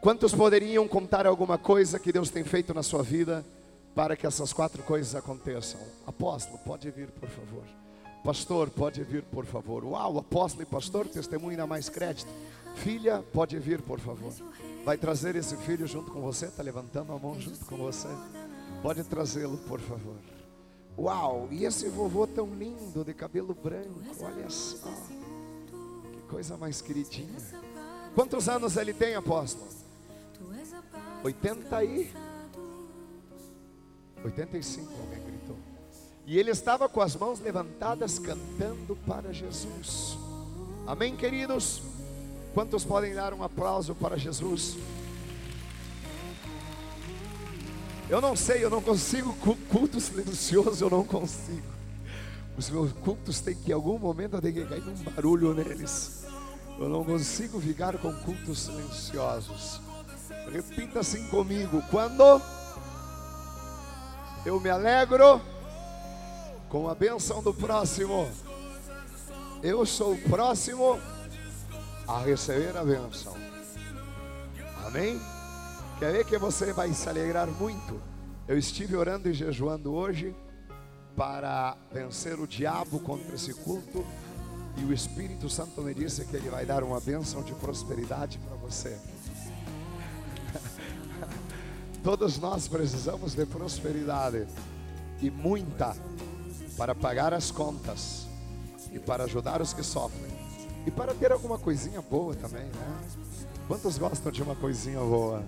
Quantos poderiam contar alguma coisa que Deus tem feito na sua vida para que essas quatro coisas aconteçam? Apóstolo, pode vir, por favor. Pastor, pode vir, por favor. Uau, apóstolo e pastor, testemunho dá mais crédito. Filha, pode vir, por favor. Vai trazer esse filho junto com você? Está levantando a mão junto com você? Pode trazê-lo, por favor. Uau, e esse vovô tão lindo, de cabelo branco, olha só. Que coisa mais queridinha. Quantos anos ele tem, apóstolo? 80 e 85, alguém gritou. E ele estava com as mãos levantadas cantando para Jesus. Amém, queridos? Quantos podem dar um aplauso para Jesus? Eu não sei, eu não consigo culto silencioso, eu não consigo. Os meus cultos têm que em algum momento tem que cair um barulho neles. Eu não consigo ficar com cultos silenciosos. Repita assim comigo: quando eu me alegro com a benção do próximo, eu sou o próximo a receber a benção. Amém? Quer ver que você vai se alegrar muito? Eu estive orando e jejuando hoje para vencer o diabo contra esse culto e o Espírito Santo me disse que ele vai dar uma bênção de prosperidade para você. Todos nós precisamos de prosperidade e muita para pagar as contas e para ajudar os que sofrem e para ter alguma coisinha boa também, né? Quantos gostam de uma coisinha boa?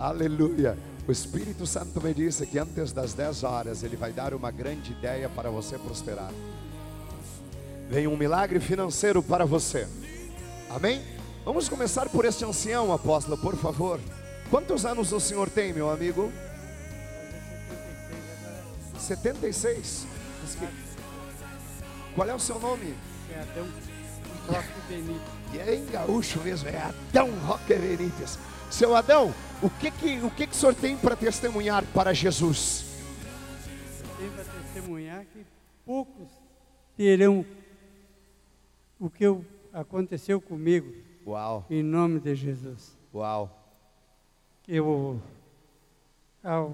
Aleluia. O Espírito Santo me disse que antes das 10 horas ele vai dar uma grande ideia para você prosperar. Vem um milagre financeiro para você. Amém? Vamos começar por este ancião, apóstolo, por favor. Quantos anos o senhor tem, meu amigo? 76. Qual é o seu nome? É Adão Roque Benítez. E é em gaúcho mesmo, é Adão Roque Benítez. Seu Adão, o que que, o que, que o senhor tem para testemunhar para Jesus? Eu tenho para testemunhar que poucos terão o que eu, aconteceu comigo. Uau. Em nome de Jesus. Uau. Eu, há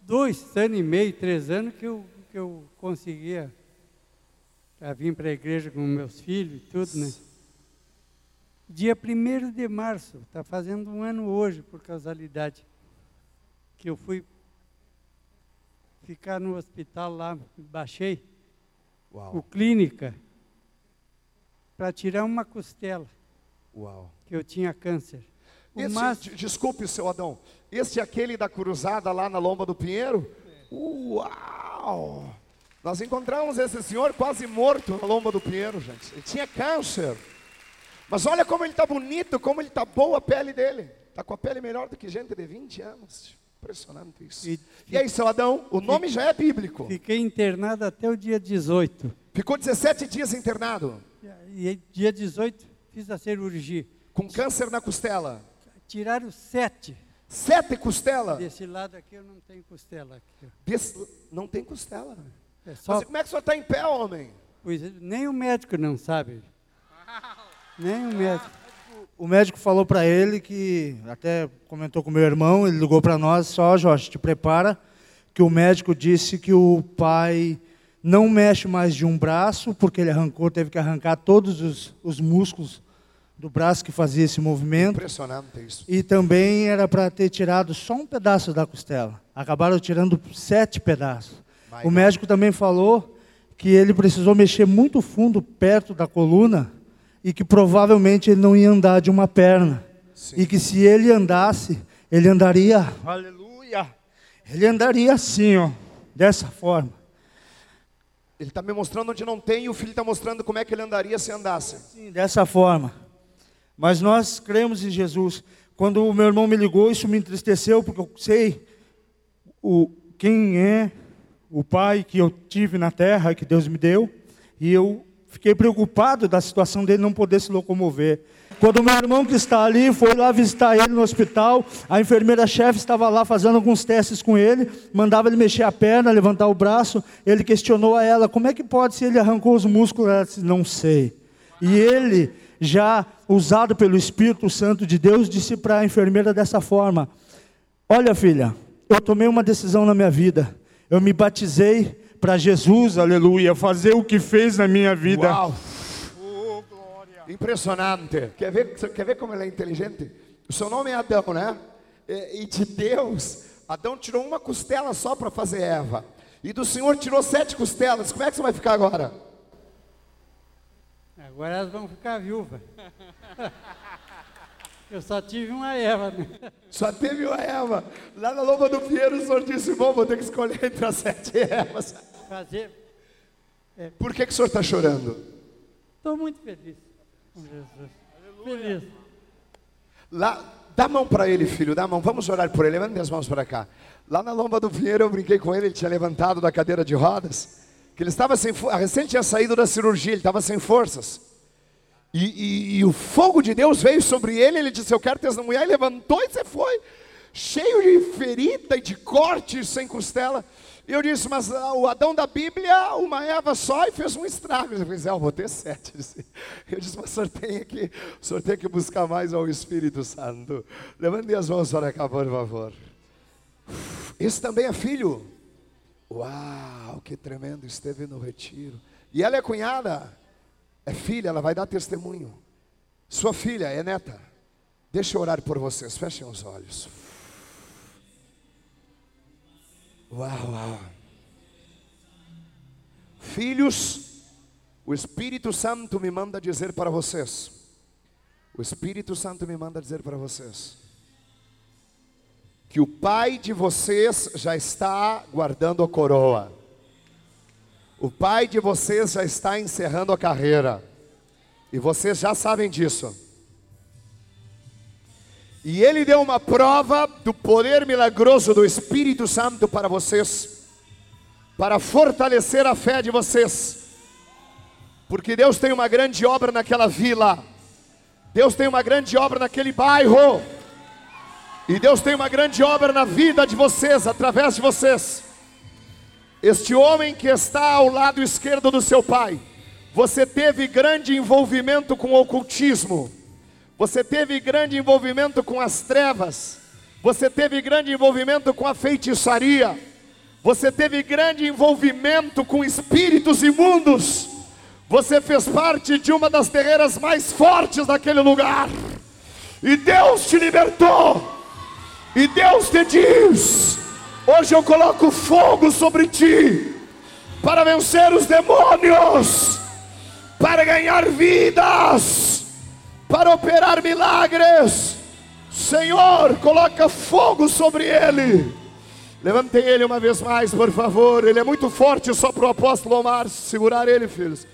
dois anos e meio, três anos que eu, que eu conseguia vir para a igreja com meus filhos e tudo, né? Dia 1 de março, está fazendo um ano hoje, por causalidade, que eu fui ficar no hospital lá, baixei, Uau. o clínica, para tirar uma costela, Uau. que eu tinha câncer. O Esse, máximo- Desculpe, seu Adão. Esse é aquele da cruzada lá na Lomba do Pinheiro? Uau! Nós encontramos esse senhor quase morto na Lomba do Pinheiro, gente. Ele tinha câncer. Mas olha como ele está bonito, como ele está boa a pele dele. Está com a pele melhor do que gente de 20 anos. Impressionante isso. E- E aí, seu Adão, o nome já é bíblico. Fiquei internado até o dia 18. Ficou 17 dias internado, E aí, dia 18 fiz a cirurgia. com câncer na costela. Tiraram sete. Sete costela. Desse lado aqui eu não tenho costela. Aqui. Desse- Não tem costela. É só, Mas como é que o senhor está em pé, homem? pois, nem o médico não sabe. Nem o médico. O médico falou para ele que, até comentou com meu irmão, ele ligou para nós, só, Jorge, te prepara, que o médico disse que o pai não mexe mais de um braço, porque ele arrancou, teve que arrancar todos os, os músculos do braço que fazia esse movimento. Impressionante isso. E também era para ter tirado só um pedaço da costela. Acabaram tirando sete pedaços. O médico também falou que ele precisou mexer muito fundo perto da coluna e que provavelmente ele não ia andar de uma perna. Sim. E que se ele andasse, ele andaria, aleluia, ele andaria assim, ó, dessa forma. Ele está me mostrando onde não tem e o filho está mostrando como é que ele andaria se andasse. Sim, dessa forma. Mas nós cremos em Jesus. Quando o meu irmão me ligou, isso me entristeceu, porque eu sei o, quem é o pai que eu tive na terra, que Deus me deu, e eu fiquei preocupado da situação dele não poder se locomover. Quando o meu irmão que está ali foi lá visitar ele no hospital, a enfermeira-chefe estava lá fazendo alguns testes com ele, mandava ele mexer a perna, levantar o braço, ele questionou a ela, como é que pode se ele arrancou os músculos? Ela disse, não sei. E ele já usado pelo Espírito Santo de Deus, disse para a enfermeira dessa forma: Olha, filha, eu tomei uma decisão na minha vida. Eu me batizei para Jesus, aleluia, fazer o que fez na minha vida. Uau! Impressionante. Quer ver, quer ver como ele é inteligente? O seu nome é Adão, né? E, e de Deus, Adão tirou uma costela só para fazer Eva. E do Senhor tirou sete costelas. Como é que você vai ficar agora? Agora elas vão ficar viúvas. Eu só tive uma Eva. Né? Só teve uma Eva. Lá na Lomba do Pinheiro, o senhor disse: Bom, vou ter que escolher entre as sete Evas. Fazer. Por que, que o senhor está chorando? Estou muito feliz com Jesus. Feliz. Lá, dá a mão para ele, filho, dá a mão. Vamos orar por ele. Levante as mãos para cá. Lá na Lomba do Pinheiro, eu brinquei com ele. Ele tinha levantado da cadeira de rodas. Que ele estava sem. Recente tinha saído da cirurgia, ele estava sem forças. E, e, e, o fogo de Deus veio sobre ele. Ele disse: Eu quero testemunhar. E levantou e você foi. Cheio de ferida e de cortes sem costela. E eu disse, mas ah, o Adão da Bíblia, uma Eva só e fez um estrago. Eu disse, é, eu vou ter sete. Eu disse, mas o senhor tem que, o senhor tem que buscar mais ao Espírito Santo. Levante as mãos para cá, por favor. Esse também é filho. Uau, que tremendo, esteve no retiro. E ela é cunhada, é filha, ela vai dar testemunho. Sua filha é neta. Deixa eu orar por vocês, fechem os olhos. Uau, uau. Filhos, o Espírito Santo me manda dizer para vocês. O Espírito Santo me manda dizer para vocês que o pai de vocês já está guardando a coroa. O pai de vocês já está encerrando a carreira. E vocês já sabem disso. E ele deu uma prova do poder milagroso do Espírito Santo para vocês, para fortalecer a fé de vocês. Porque Deus tem uma grande obra naquela vila. Deus tem uma grande obra naquele bairro. E Deus tem uma grande obra na vida de vocês, através de vocês. Este homem que está ao lado esquerdo do seu pai, você teve grande envolvimento com o ocultismo você teve grande envolvimento com as trevas. Você teve grande envolvimento com a feitiçaria. Você teve grande envolvimento com espíritos imundos. Você fez parte de uma das terreiras mais fortes daquele lugar. E Deus te libertou. E Deus te diz: Hoje eu coloco fogo sobre ti para vencer os demônios, para ganhar vidas para operar milagres. Senhor, coloca fogo sobre ele. Levantem ele uma vez mais, por favor. Ele é muito forte só para o apóstolo Omar segurar ele, filhos.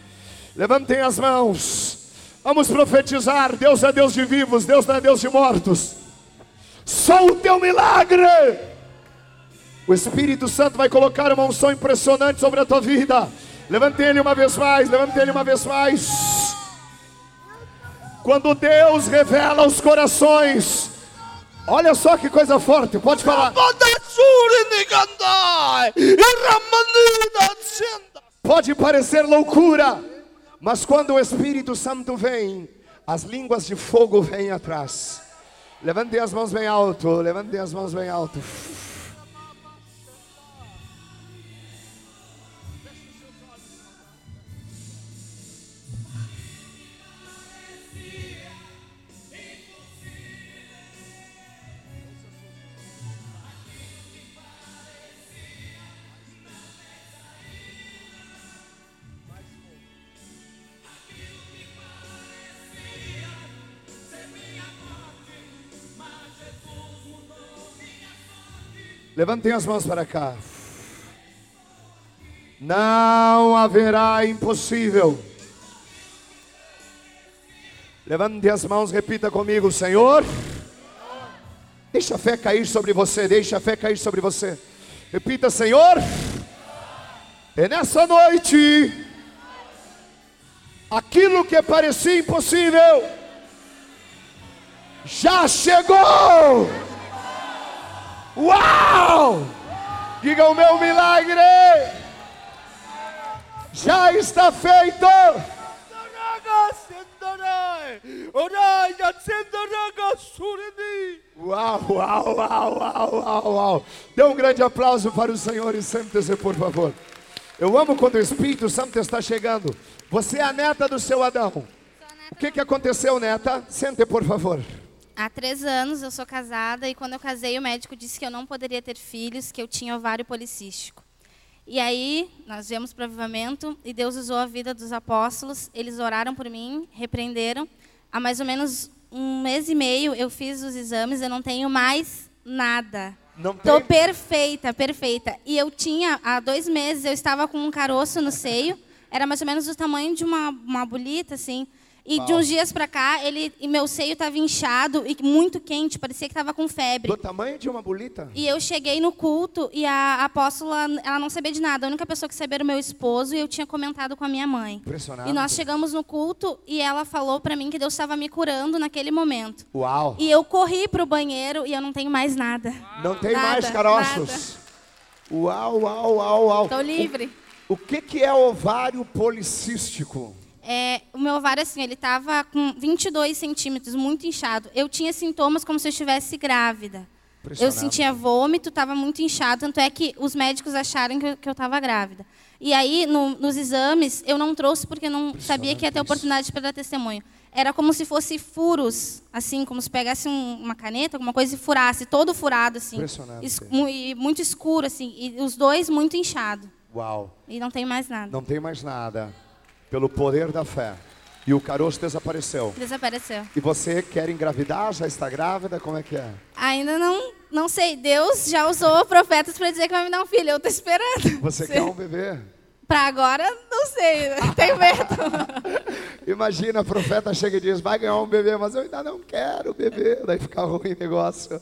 Levantem as mãos. Vamos profetizar. Deus é Deus de vivos, Deus não é Deus de mortos. Só o teu milagre. O Espírito Santo vai colocar uma unção impressionante sobre a tua vida. Levantem ele uma vez mais, levantem ele uma vez mais. Quando Deus revela os corações, olha só que coisa forte, pode falar. Pode parecer loucura, mas quando o Espírito Santo vem, as línguas de fogo vêm atrás. Levantem as mãos bem alto, levantem as mãos bem alto. Levantem as mãos para cá. Não haverá impossível. Levante as mãos, repita comigo, Senhor. Deixa a fé cair sobre você, deixa a fé cair sobre você. Repita, Senhor. E nessa noite, aquilo que parecia impossível, já chegou. Uau! Diga o meu milagre já está feito. Uau, uau, uau, uau, uau. Dê um grande aplauso para o Senhor e sente-se, por favor. Eu amo quando o Espírito Santo está chegando. Você é a neta do seu Adão. O que, que aconteceu, neta? Sente, por favor. Há três anos eu sou casada e quando eu casei o médico disse que eu não poderia ter filhos, que eu tinha ovário policístico. E aí nós viemos para o avivamento e Deus usou a vida dos apóstolos. Eles oraram por mim, repreenderam. Há mais ou menos um mês e meio eu fiz os exames, eu não tenho mais nada. Não Tô tem? perfeita, perfeita. E eu tinha, há dois meses, eu estava com um caroço no seio. Era mais ou menos do tamanho de uma, uma bolita, assim. E de uns dias pra cá, ele, e meu seio estava inchado e muito quente, parecia que estava com febre. Do tamanho de uma bolita? E eu cheguei no culto e a apóstola, ela não sabia de nada. A única pessoa que sabia era o meu esposo e eu tinha comentado com a minha mãe. Impressionante. E nós chegamos no culto e ela falou pra mim que Deus estava me curando naquele momento. Uau. E eu corri pro banheiro e eu não tenho mais nada. Não tem Nada, mais caroços. Uau, uau, uau, uau. Tô livre. O, o que, que é ovário policístico? É, o meu ovário, assim, ele estava com 22 centímetros, muito inchado. Eu tinha sintomas como se eu estivesse grávida. Eu sentia vômito, estava muito inchado, tanto é que os médicos acharam que eu- estava grávida. E aí, no- nos exames, eu não trouxe porque não sabia que ia ter oportunidade para dar testemunho. Era como se fosse furos, assim, como se pegasse um- uma caneta, alguma coisa e furasse, todo furado, assim. E muito escuro, assim, e os dois muito inchados. Uau. E não tem mais nada. Não tem mais nada. Pelo poder da fé. E o caroço desapareceu. Desapareceu. E você quer engravidar? Já está grávida? Como é que é? Ainda não, não sei. Deus já usou profetas para dizer que vai me dar um filho. Eu estou esperando. Você quer um bebê? Para agora, não sei. Tenho medo. Imagina, a profeta chega e diz, vai ganhar um bebê, mas eu ainda não quero bebê. Daí fica ruim o negócio.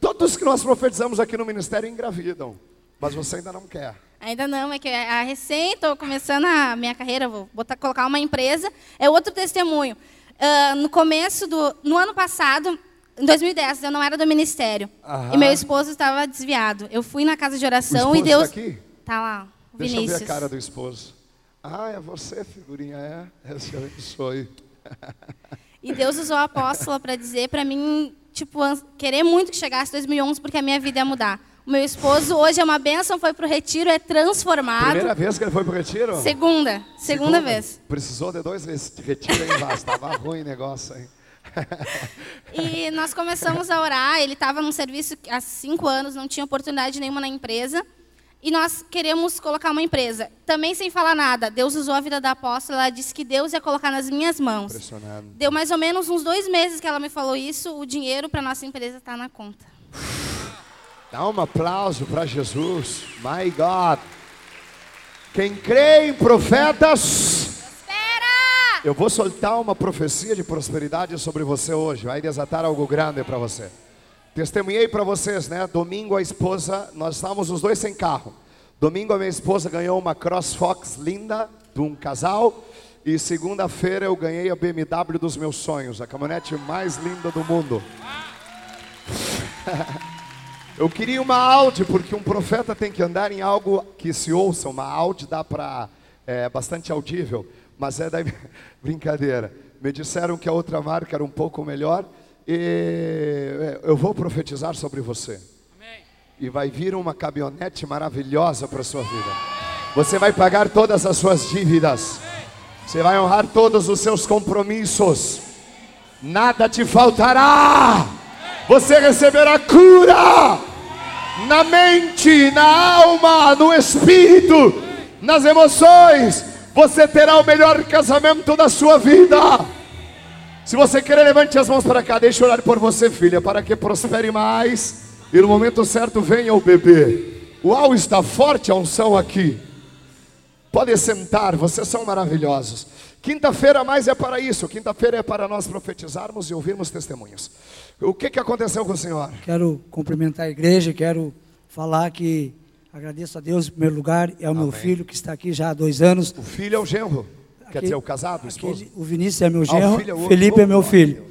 Todos que nós profetizamos aqui no ministério engravidam, mas você ainda não quer. Ainda não, é que a recém estou começando a minha carreira, vou botar, colocar uma empresa. É outro testemunho. Ah, no começo do. No ano passado, em 2010, eu não era do ministério. Aham. E meu esposo estava desviado. Eu fui na casa de oração o e Deus. está aqui? Tá lá, o Deixa Vinícius. eu ver a cara do esposo. Ah, é você, figurinha, é? Esse eu sou. E Deus usou a apóstola para dizer para mim, tipo, querer muito que chegasse 2011 porque a minha vida ia mudar. O meu esposo hoje é uma bênção, foi pro retiro, é transformado. Primeira vez que ele foi pro retiro? Segunda, segunda, vez. Precisou de dois retiros aí, Vaz. Tava ruim o negócio aí. E nós começamos a orar. Ele estava num serviço há cinco anos, não tinha oportunidade nenhuma na empresa. E nós queremos colocar uma empresa. Também sem falar nada. Deus usou a vida da apóstola. Ela disse que Deus ia colocar nas minhas mãos. Deu mais ou menos uns dois meses que ela me falou isso. O dinheiro para nossa empresa está na conta. Dá um aplauso para Jesus. My God. Quem crê em profetas. Espera! Eu vou soltar uma profecia de prosperidade sobre você hoje. Vai desatar algo grande para você. Testemunhei para vocês, né? Domingo a esposa, nós estávamos os dois sem carro. Domingo a minha esposa ganhou uma CrossFox linda de um casal. E segunda-feira eu ganhei a BMW dos meus sonhos, a caminhonete mais linda do mundo. Eu queria uma Audi, porque um profeta tem que andar em algo que se ouça. Uma Audi dá para. É bastante audível, mas é da brincadeira. Me disseram que a outra marca era um pouco melhor. E é, eu vou profetizar sobre você. E vai vir uma caminhonete maravilhosa para a sua vida. Você vai pagar todas as suas dívidas. Você vai honrar todos os seus compromissos. Nada te faltará. Você receberá cura na mente, na alma, no espírito, nas emoções. Você terá o melhor casamento da sua vida. Se você querer, levante as mãos para cá. Deixa eu orar por você, filha, para que prospere mais. E no momento certo venha o bebê. Uau, está forte a unção aqui. Pode sentar, vocês são maravilhosos. Quinta-feira mais é para isso. Quinta-feira é para nós profetizarmos e ouvirmos testemunhos. O que, que aconteceu com o senhor? Quero cumprimentar a igreja, quero falar que agradeço a Deus em primeiro lugar, é o meu filho que está aqui já há dois anos. O filho é o genro. Quer dizer, o casado, o esposo? Aquele- o Vinícius é meu Ah, genro, filho é o. Felipe é meu Oh, filho.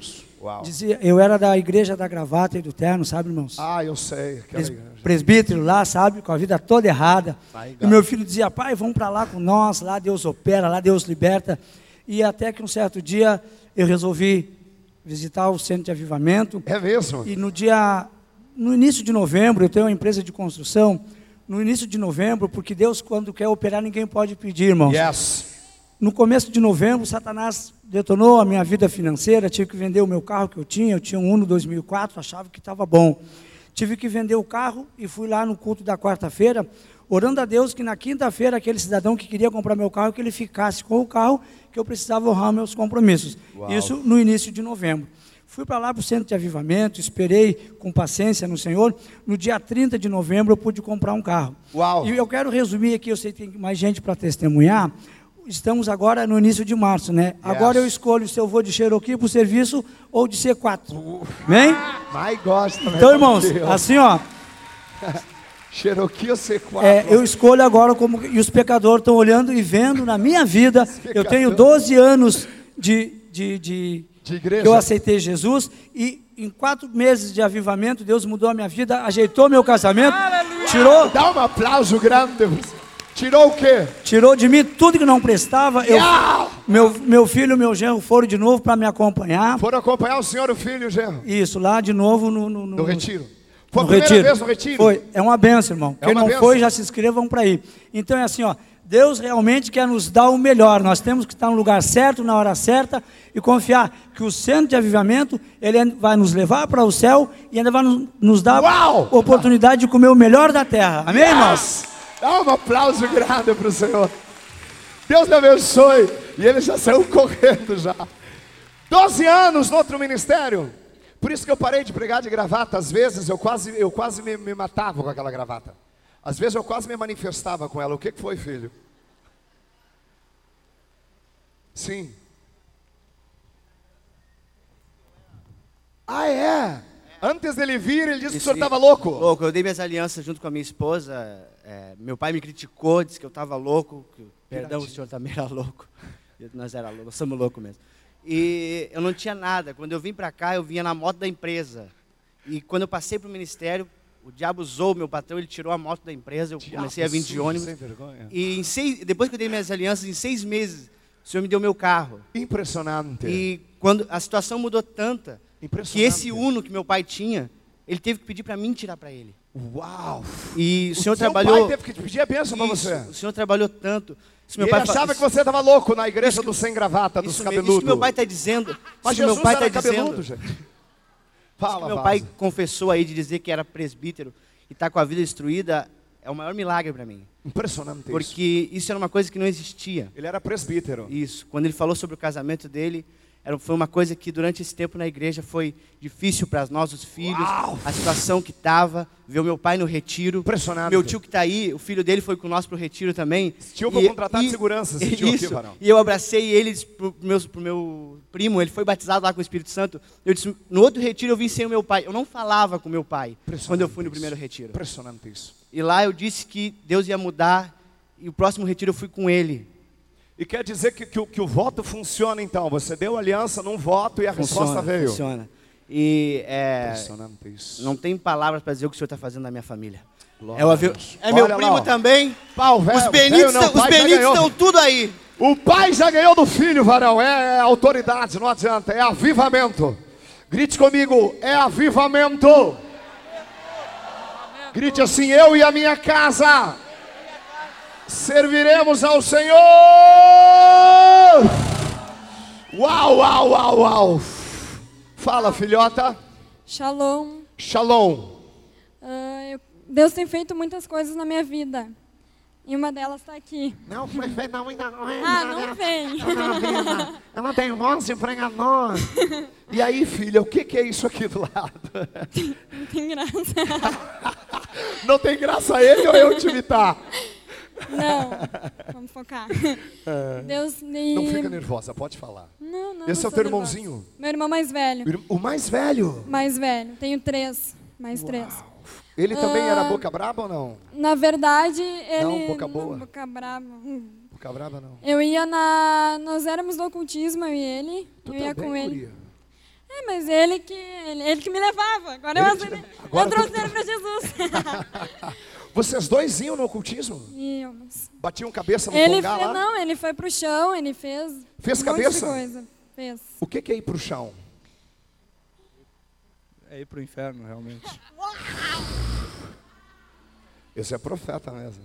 Dizia, eu era da igreja da gravata e do terno, sabe, irmãos? Ah, eu sei. igreja. Presbítero lá, sabe, com a vida toda errada. My E God. meu filho dizia, pai, vamos para lá com nós, lá Deus opera, lá Deus liberta. E até que um certo dia eu resolvi visitar o centro de avivamento. É mesmo? E no dia, no início de novembro, eu tenho uma empresa de construção. No início de novembro, porque Deus, quando quer operar, ninguém pode pedir, irmãos. Yes. No começo de novembro, Satanás detonou a minha vida financeira. Tive que vender o meu carro que eu tinha. Eu tinha um Uno 2004, achava que estava bom. Tive que vender o carro e fui lá no culto da quarta-feira, orando a Deus que na quinta-feira aquele cidadão que queria comprar meu carro, que ele ficasse com o carro, que eu precisava honrar meus compromissos. Uau. Isso no início de novembro. Fui para lá para o centro de avivamento, esperei com paciência no Senhor. No dia 30 de novembro eu pude comprar um carro. Uau. E eu quero resumir aqui, eu sei que tem mais gente para testemunhar. Estamos agora no início de março, né? Agora eu escolho se eu vou de Cherokee para o serviço ou de C4. Amém? Mas gosta, né? Então, irmãos, Deus. assim, ó, Cherokee ou C4? é, eu escolho agora como. E os pecadores estão olhando e vendo na minha vida. Eu tenho 12 anos de, de, de, De igreja. que eu aceitei Jesus. E em quatro meses de avivamento, Deus mudou a minha vida, ajeitou meu casamento, tirou, Dá um aplauso grande. Tirou o quê? tirou de mim tudo que não prestava. Eu, meu, meu filho e meu genro foram de novo para me acompanhar. Foram acompanhar o senhor, o filho, o genro, Isso, lá de novo no, no, no- no retiro. Foi a no primeira retiro. vez no retiro? Foi. É uma benção, irmão. É Quem não benção. foi, já se inscrevam para ir. Então é assim, ó. Deus realmente quer nos dar o melhor. Nós temos que estar no lugar certo, na hora certa e confiar que o centro de avivamento ele vai nos levar para o céu e ainda vai nos, nos dar Uau! oportunidade de comer o melhor da terra. Amém, irmãos? Dá um aplauso grande para o Senhor. Deus lhe abençoe. E ele já saiu correndo já. 12 anos no outro ministério. Por isso que eu parei de pregar de gravata. Às vezes eu quase, eu quase me, me matava com aquela gravata. Às vezes eu quase me manifestava com ela. O que, que foi, filho? Sim. Ah, é? Antes dele vir, ele disse que o senhor estava louco. Louco, eu dei minhas alianças junto com a minha esposa. É, meu pai me criticou, disse que eu estava louco. Que, perdão, o senhor também era louco. Nós era louco, nós somos loucos mesmo. E eu não tinha nada. Quando eu vim para cá, eu vinha na moto da empresa. E quando eu passei para o ministério, o diabo usou o meu patrão, ele tirou a moto da empresa, eu comecei a vir de ônibus. Sem vergonha. E seis, depois que eu dei minhas alianças, em seis meses, o senhor me deu meu carro. Impressionante. E quando a situação mudou tanta, que esse Uno que meu pai tinha, ele teve que pedir para mim tirar para ele. Uau! E o senhor seu trabalhou. pai teve que te pedir a bênção para Isso, você. O senhor trabalhou tanto. Isso ele fa- achava isso- que você estava louco na igreja do sem gravata, dos isso, cabeludos. isso que meu pai está dizendo. Mas isso Jesus meu pai era está cabeludo, dizendo. gente. Isso Fala, meu pai confessou aí de dizer que era presbítero e está com a vida destruída é o maior milagre para mim. Impressionante isso. Porque isso era uma coisa que não existia. Ele era presbítero. Isso. Quando ele falou sobre o casamento dele, era, foi uma coisa que durante esse tempo na igreja foi difícil para nós, os filhos, Uau! a situação que estava, ver o meu pai no retiro. Impressionante. Meu tio que está aí, o filho dele foi com nós para o retiro também. tio foi contratado de segurança, esse tio aqui, isso, varão. E eu abracei ele pro meu, pro meu primo, ele foi batizado lá com o Espírito Santo. Eu disse, no outro retiro eu vim sem o meu pai. Eu não falava com meu pai quando eu fui no isso. primeiro retiro. Impressionante isso. E lá eu disse que Deus ia mudar e o próximo retiro eu fui com ele. E quer dizer que, que, o- que o voto funciona então. Você deu aliança num voto e a resposta veio. Funciona. E é, não tem palavras para dizer o que o senhor está fazendo na minha família. Glória É, o avi- a Deus. é meu Olha lá, primo ó. também. Pau, velho, Os Benitos não, os Benitos estão tudo aí. O pai já ganhou do filho, varão. É, é autoridade, não adianta. É avivamento. Grite comigo, é avivamento. Grite assim, eu e a minha casa serviremos ao Senhor. Uau, uau, uau, uau. Fala, filhota. Shalom. Shalom. Ah, eu- Deus tem feito muitas coisas na minha vida. E uma delas está aqui. Não, foi feito, não, ainda não é. Ah, não vem. Eu não tenho voz de pregador. E aí, filha, o que, que é isso aqui do lado? Não tem graça. Não tem graça ele ou eu te imitar? Não. Vamos focar. Deus me... É. Não fica nervosa, pode falar. Não, não. Esse é não o sou teu nervosa. irmãozinho? Meu irmão mais velho. O O mais velho. Mais velho. Tenho três. Mais três. Ele também Ah. era boca braba ou não? Na verdade, ele... boca boa. boca brava. Hum. Boca braba não. Eu ia na... Nós éramos do ocultismo, eu e ele. Tu eu ia com ele. guria? É, mas ele que, ele, ele que me levava. Agora eu, Ele te aceitei- leva- agora eu trouxe ele para Jesus. Vocês dois iam no ocultismo? Íamos. Batiam cabeça no Ele congá fez, lá? não, ele foi pro chão, ele fez. Fez um cabeça? Monte de coisa. Fez. O que que é ir para o chão? É ir pro inferno, realmente. Esse é profeta mesmo.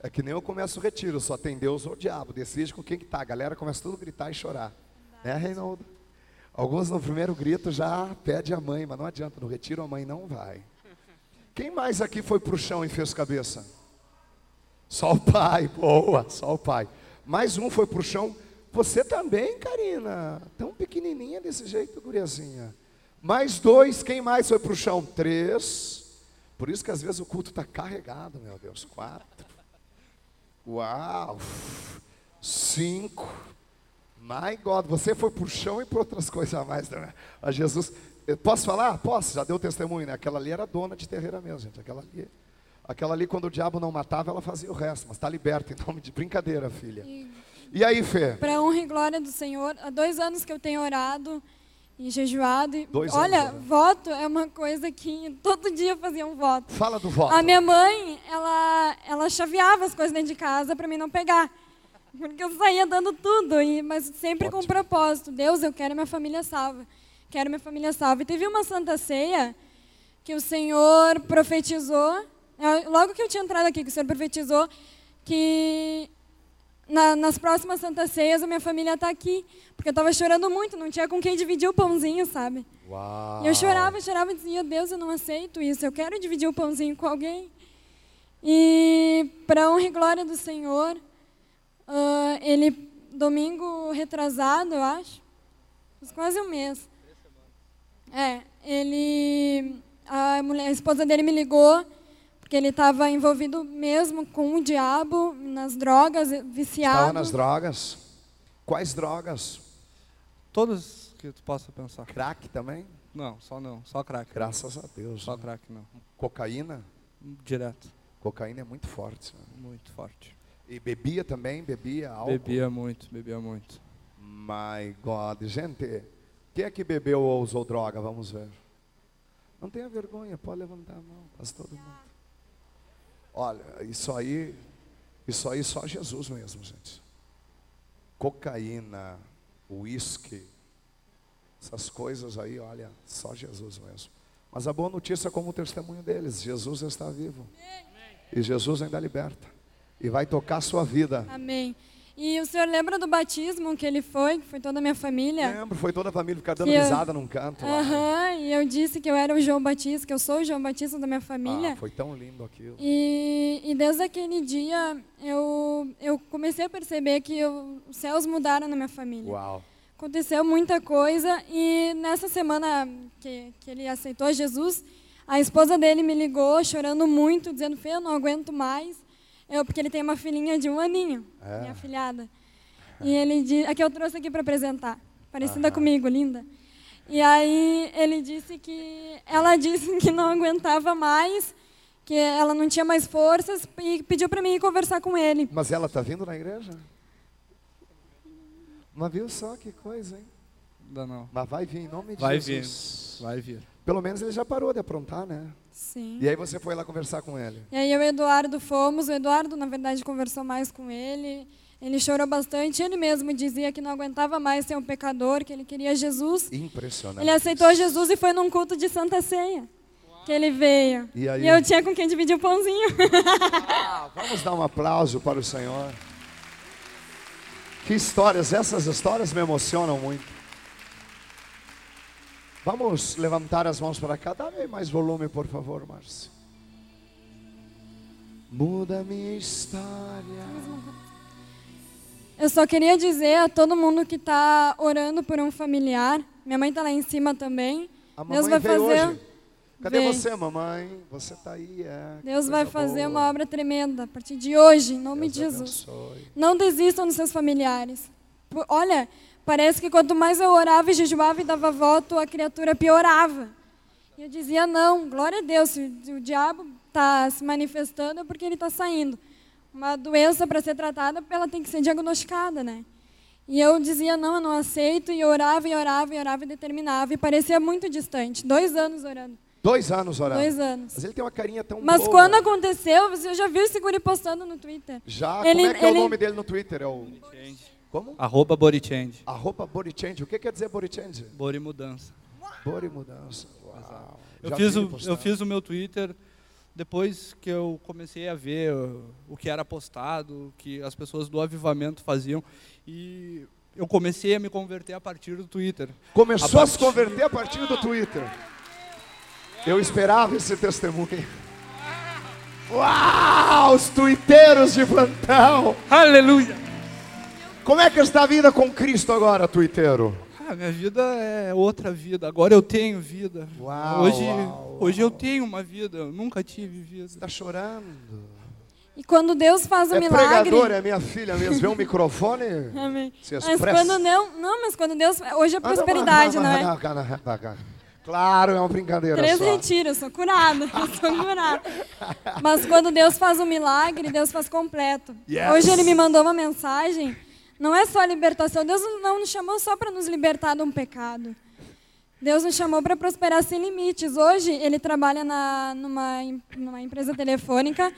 É que nem eu começo o retiro, só tem Deus ou o diabo. Decide com quem que tá. A galera começa tudo a gritar e chorar. Né, Reinaldo? Alguns no primeiro grito já pede a mãe, mas não adianta. No retiro a mãe não vai. Quem mais aqui foi pro chão e fez cabeça? Só o pai, boa, só o pai. Mais um foi pro chão. Você também, Karina. Tão pequenininha desse jeito, guriazinha. Mais dois, quem mais foi pro chão? Três. Por isso que às vezes o culto está carregado, meu Deus. Quatro. Uau! Cinco. My God, você foi pro chão e por outras coisas a mais, né? A Jesus. Eu Posso falar? Posso, já deu testemunho, né? Aquela ali era dona de terreira mesmo, gente. Aquela ali. Aquela ali, quando o diabo não matava, ela fazia o resto, mas está liberta em nome de brincadeira, filha. E aí, Fê? Para honra e glória do Senhor, há dois anos que eu tenho orado e jejuado. E, Dois olha, anos orando. voto é uma coisa que todo dia fazia um voto. Fala do voto. A minha mãe, ela, ela chaveava as coisas dentro de casa para mim não pegar. Porque eu saía dando tudo, e, mas sempre com um Ótimo. propósito. Deus, eu quero minha família salva. Quero minha família salva. E teve uma santa ceia que o Senhor profetizou. eh, Logo que eu tinha entrado aqui, que o Senhor profetizou que na- nas próximas santas ceias a minha família está aqui. Porque eu estava chorando muito, não tinha com quem dividir o pãozinho, sabe? Uau. E eu chorava, chorava e dizia, Deus, eu não aceito isso, eu quero dividir o pãozinho com alguém. E para honra e glória do Senhor, ah, ele, domingo retrasado, eu acho, faz quase um mês. É, ele, a, mulher, a esposa dele me ligou, porque ele estava envolvido mesmo com o diabo, nas drogas, viciado. Estava nas drogas? Quais drogas? Todas que tu possa pensar. Crack também? Não, só não. Só crack. Graças a Deus. Só né? crack, não. Cocaína? Direto. Cocaína é muito forte. né? Muito forte. E bebia também? Bebia álcool? Bebia muito, bebia muito. My God. Gente, quem é que bebeu ou usou droga? Vamos ver. Não tenha vergonha, pode levantar a mão. Quase todo mundo. Olha, isso aí, isso aí só Jesus mesmo, gente. Cocaína, uísque, essas coisas aí, olha, só Jesus mesmo. Mas a boa notícia é como o testemunho deles, Jesus está vivo. E Jesus ainda liberta. E vai tocar a sua vida. Amém. E o senhor lembra do batismo que ele foi, que foi toda a minha família? Lembro, foi toda a família ficar dando eu- risada num canto. Aham, e eu disse que eu era o João Batista, que eu sou o João Batista da minha família. Ah, foi tão lindo aquilo. E, e desde aquele dia eu, eu comecei a perceber que eu- os céus mudaram na minha família. Uau. Aconteceu muita coisa e nessa semana que, que ele aceitou Jesus, a esposa dele me ligou chorando muito, dizendo, Fê, eu não aguento mais. Eu, porque ele tem uma filhinha de um aninho, É. minha filhada. E ele disse, aqui eu trouxe aqui para apresentar, parecida Aham. comigo, linda. E aí ele disse que ela disse que não aguentava mais, que ela não tinha mais forças e pediu para mim ir conversar com ele. Mas ela está vindo na igreja? Mas viu só que coisa, hein? Ainda não. Mas vai vir em nome de Vai Jesus. Vai vir. Pelo menos ele já parou de aprontar, né? Sim. E aí você foi lá conversar com ele. E aí eu e o Eduardo fomos, o Eduardo, na verdade, conversou mais com ele. Ele chorou bastante, ele mesmo dizia que não aguentava mais ser um pecador, que ele queria Jesus. Impressionante. Ele aceitou Jesus e foi num culto de Santa Ceia que ele veio. E aí? eu tinha com quem dividir o pãozinho. Ah, vamos dar um aplauso para o Senhor. Que histórias, essas histórias me emocionam muito. Vamos levantar as mãos para cá. Dá-me mais volume, por favor, Márcio. Muda minha história. Eu só queria dizer a todo mundo que está orando por um familiar, minha mãe está lá em cima também. A Deus vai fazer. hoje. Cadê você, mamãe? Você está aí, é. Deus vai fazer boa. uma obra tremenda a partir de hoje, em nome Deus de Jesus. abençoe. Não desistam dos seus familiares. Olha, parece que quanto mais eu orava e jejuava e dava voto, a criatura piorava. E eu dizia, não, glória a Deus, se o- diabo está se manifestando é porque ele está saindo. Uma doença para ser tratada, ela tem que ser diagnosticada, né? E eu dizia, não, eu não aceito, e orava, e orava, e orava, e determinava. E parecia muito distante, dois anos orando, Dois anos orando. dois anos. Mas ele tem uma carinha tão Mas boa. quando aconteceu, você já viu esse guri postando no Twitter? Já, Ele- como é que é ele- o nome dele no Twitter? É o Como? Arroba Borichange. Arroba body change. O que quer dizer body change? Bori Mudança. Body mudança. Uau. Eu Já fiz, o, postar. eu fiz o meu Twitter depois que eu comecei a ver uh, o que era postado, o que as pessoas do avivamento faziam. E eu comecei a me converter a partir do Twitter. Começou A a, se converter a partir do Twitter. Eu esperava esse testemunho. Uau! Os tuiteiros de plantão! Aleluia! Como é que está a vida com Cristo agora, tuiteiro? Ah, minha vida é outra vida. Agora eu tenho vida. Uau, hoje, uau, hoje eu tenho uma vida. Eu nunca tive vida. Está chorando. E quando Deus faz o é milagre. pregador, é minha filha mesmo. Vê um microfone. Amém. Se Mas quando não, não, mas quando Deus, hoje é Ah, não, prosperidade, não, é? Claro, é uma brincadeira Três só. retiros, eu sou curada, sou curada. Mas quando Deus faz um milagre, Deus faz completo. Yes. Hoje ele me mandou uma mensagem, não é só libertação, Deus não nos chamou só para nos libertar de um pecado. Deus nos chamou para prosperar sem limites. Hoje ele trabalha na, numa, numa empresa telefônica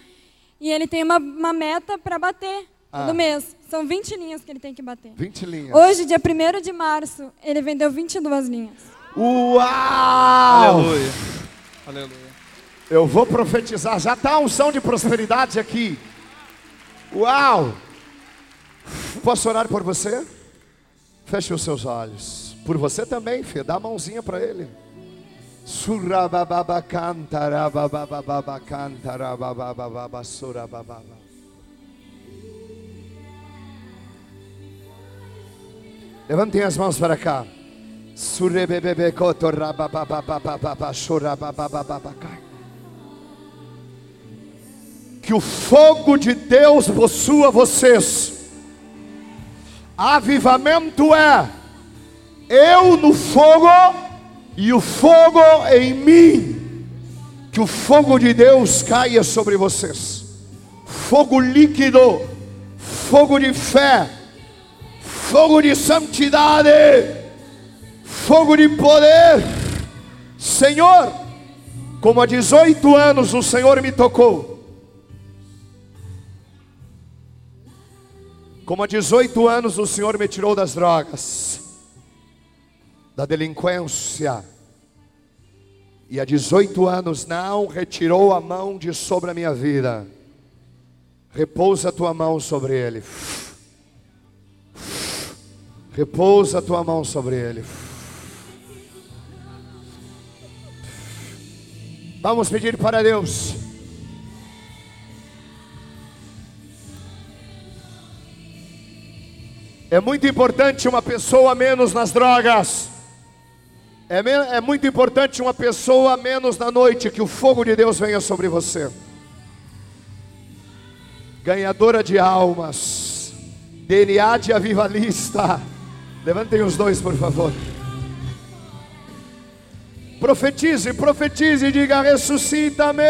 e ele tem uma, uma meta para bater Ah. todo mês. São 20 linhas que ele tem que bater. 20 linhas. Hoje, dia 1 de março, ele vendeu 22 linhas. Uau! Aleluia. Aleluia. Eu vou profetizar. Já está a unção de prosperidade aqui. Uau! Posso orar por você? Feche os seus olhos. Por você também, filho. Dá a mãozinha para ele. Levantem as mãos para cá. Que o fogo de Deus possua vocês. Avivamento é eu no fogo e o fogo em mim. Que o fogo de Deus caia sobre vocês. Fogo líquido, fogo de fé, fogo de santidade, fogo de poder. Senhor, como há 18 anos o Senhor me tocou. Como há 18 anos o Senhor me tirou das drogas, da delinquência, e há 18 anos não retirou a mão de sobre a minha vida. Repousa a tua mão sobre ele. Repousa a tua mão sobre ele. Vamos pedir para Deus. É muito importante uma pessoa menos nas drogas. É, me- é muito importante uma pessoa menos na noite. Que o fogo de Deus venha sobre você. Ganhadora de almas. DNA de avivalista. Levantem os dois, por favor. Profetize, profetize e diga: ressuscita-me.